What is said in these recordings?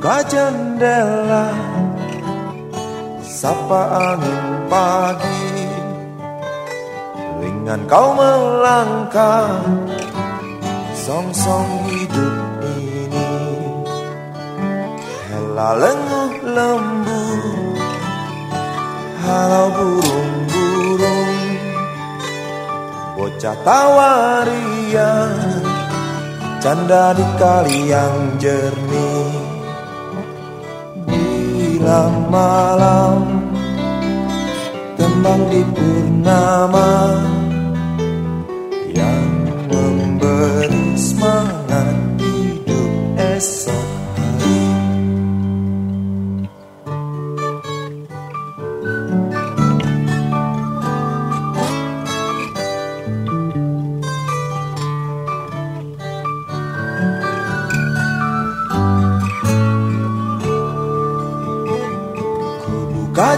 Buka jendela Sapa angin pagi. Ringan kau melangkah Song-song hidup ini. Hela lenguh lembu Halau burung-burung. Bocah tawarian Canda di kali yang jernih Bila malam Tembang di purnama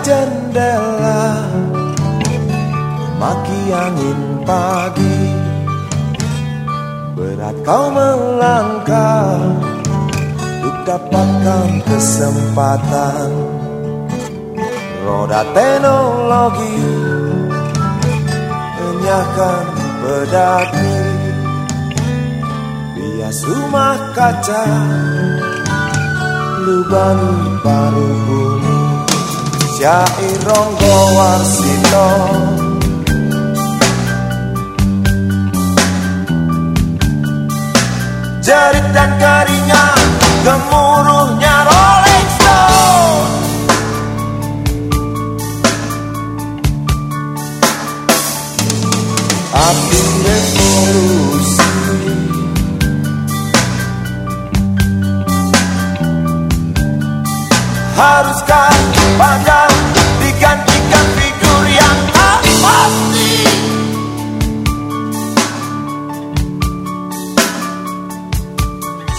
jendela. Maki angin pagi. Berat kau melangkah. Untuk dapatkan kesempatan. Roda teknologi. Enyahkan pedati. Bias rumah kaca. Lubani paru bumi Syair Ronggo Warsito. Jerit dan keringat Gemuruhnya Rolling Stone. Api revolusi. Haruskah pada digantikan figur yang tak pasti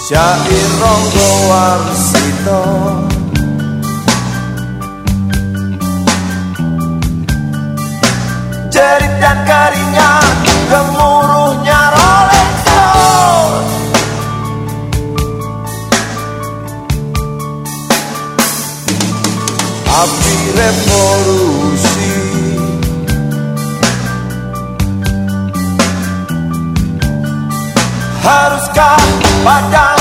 Syair Ronggo Warsito revolusi Haruskah padam